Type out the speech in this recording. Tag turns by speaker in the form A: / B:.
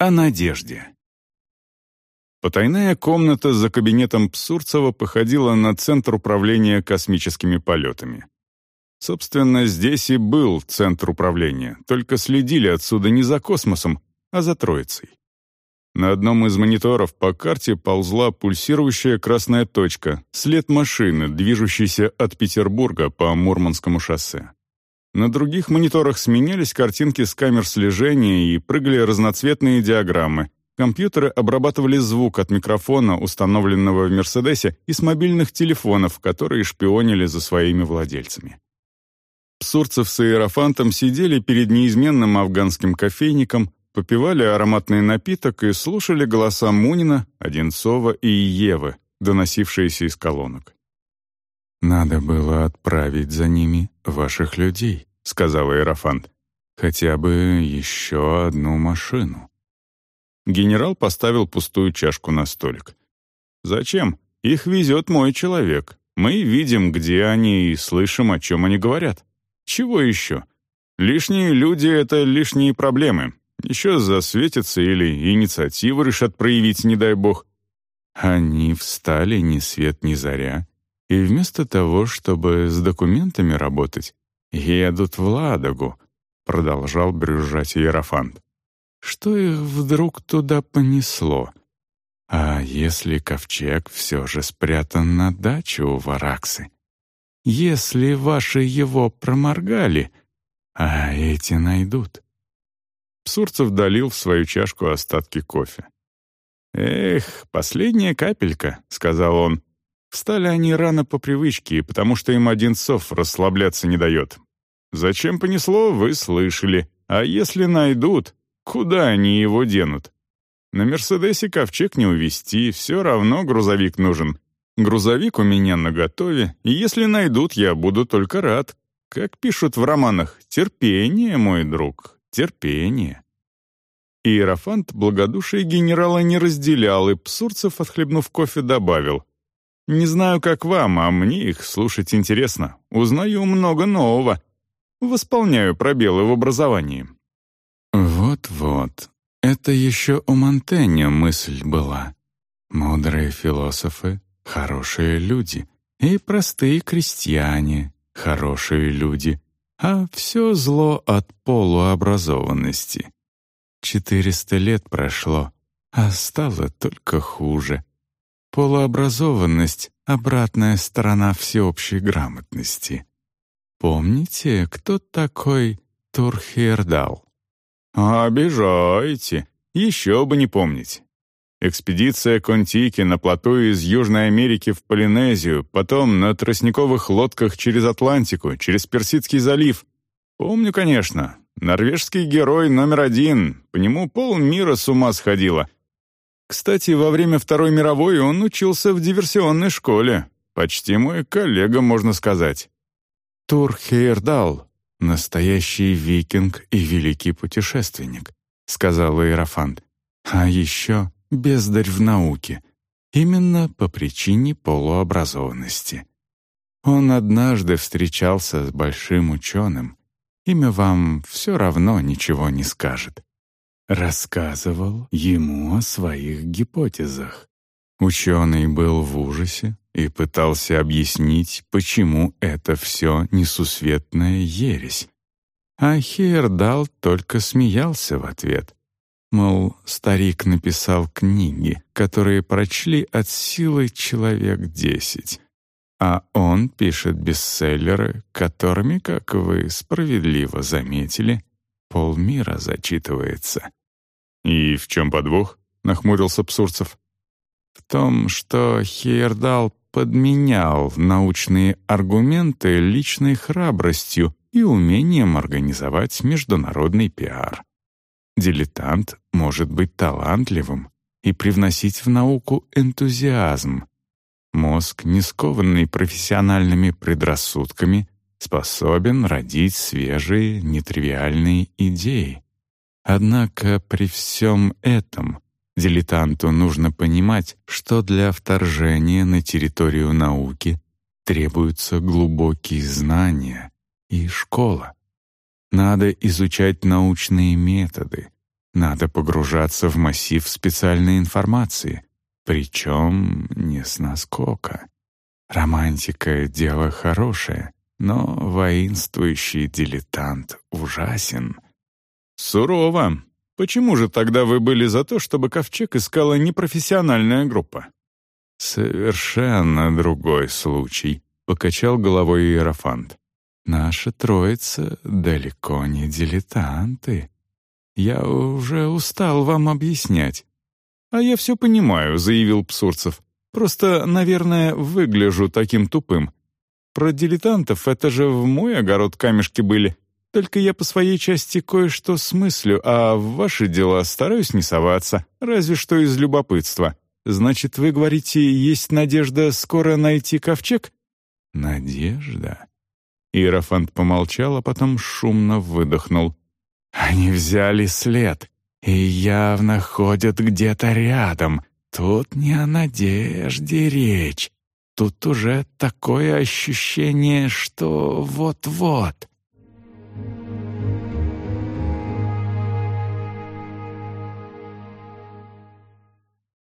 A: о надежде. Потайная комната за кабинетом Псурцева походила на центр управления космическими полетами. Собственно, здесь и был центр управления, только следили отсюда не за космосом, а за Троицей. На одном из мониторов по карте ползла пульсирующая красная точка, след машины, движущейся от Петербурга по Мурманскому шоссе. На других мониторах сменялись картинки с камер слежения и прыгали разноцветные диаграммы. Компьютеры обрабатывали звук от микрофона, установленного в «Мерседесе», и с мобильных телефонов, которые шпионили за своими владельцами. Псурцев с Иерофантом сидели перед неизменным афганским кофейником, попивали ароматный напиток и слушали голоса Мунина, Одинцова и Евы, доносившиеся из колонок.
B: «Надо было отправить за ними ваших людей», — сказал Иерофант. «Хотя бы еще одну машину».
A: Генерал поставил пустую чашку на столик. «Зачем? Их везет мой человек. Мы видим, где они, и слышим, о чем они говорят. Чего еще? Лишние люди — это лишние проблемы. Еще засветятся или инициативу решат проявить, не дай бог.
B: Они встали ни свет ни заря, и вместо того, чтобы с документами работать, едут в Ладогу, продолжал брюзжать Иерофант. Что их вдруг туда понесло? А если ковчег все же спрятан на даче у Вараксы? Если ваши его проморгали, а эти найдут?
A: Сурцев долил в свою чашку остатки кофе. «Эх, последняя капелька», — сказал он. Встали они рано по привычке, потому что им Одинцов расслабляться не дает. Зачем понесло, вы слышали. А если найдут, куда они его денут? На «Мерседесе» ковчег не увезти, все равно грузовик нужен. Грузовик у меня наготове, и если найдут, я буду только рад. Как пишут в романах, терпение, мой друг, терпение. Иерофант благодушие генерала не разделял, и Псурцев, отхлебнув кофе, добавил. «Не знаю, как вам, а мне их слушать интересно. Узнаю много нового. Восполняю пробелы в образовании».
B: «Вот-вот. Это еще у Монтэня мысль была. Мудрые философы — хорошие люди, и простые крестьяне — хорошие люди, а все зло от полуобразованности. Четыреста лет прошло, а стало только хуже. Полуобразованность — обратная сторона всеобщей грамотности. Помните, кто такой Турхердал?
A: «Обижаете. Еще бы не помнить. Экспедиция Контики на плоту из Южной Америки в Полинезию, потом на тростниковых лодках через Атлантику, через Персидский залив. Помню, конечно. Норвежский герой номер один. По нему полмира с ума сходило. Кстати, во время Второй мировой он учился в диверсионной школе. Почти мой коллега, можно сказать.
B: Тур Хейердал — настоящий викинг и великий путешественник, сказал Иерофант. А еще бездарь в науке, именно по причине полуобразованности. Он однажды встречался с большим ученым. Имя вам все равно ничего не скажет. Рассказывал ему о своих гипотезах. Ученый был в ужасе и пытался объяснить, почему это все несусветная ересь. А Хейердал только смеялся в ответ — Мол, старик написал книги, которые прочли от силы человек десять. А он пишет бестселлеры, которыми, как вы справедливо заметили, полмира зачитывается.
A: «И в чем подвох?» — нахмурился Псурцев.
B: «В том, что Хейердал подменял научные аргументы личной храбростью и умением организовать международный пиар. Дилетант может быть талантливым и привносить в науку энтузиазм. Мозг, не скованный профессиональными предрассудками, способен родить свежие, нетривиальные идеи. Однако при всем этом дилетанту нужно понимать, что для вторжения на территорию науки требуются глубокие знания и школа. Надо изучать научные методы, Надо погружаться в массив специальной информации, причем не с наскока. Романтика — дело хорошее, но воинствующий дилетант ужасен.
A: Сурово. Почему же тогда вы были за то, чтобы Ковчег искала непрофессиональная группа?
B: Совершенно другой случай, покачал головой Иерофант. Наша троица далеко не дилетанты. Я уже устал вам объяснять.
A: А я все понимаю, заявил Псурцев. Просто, наверное, выгляжу таким тупым. Про дилетантов это же в мой огород камешки были. Только я по своей части кое-что смыслю, а в ваши дела стараюсь не соваться, разве что из любопытства. Значит, вы говорите, есть надежда скоро найти ковчег?
B: Надежда? Иерофант помолчал, а потом шумно выдохнул. Они взяли след и явно ходят где-то рядом. Тут не о надежде речь. Тут уже такое ощущение, что вот-вот.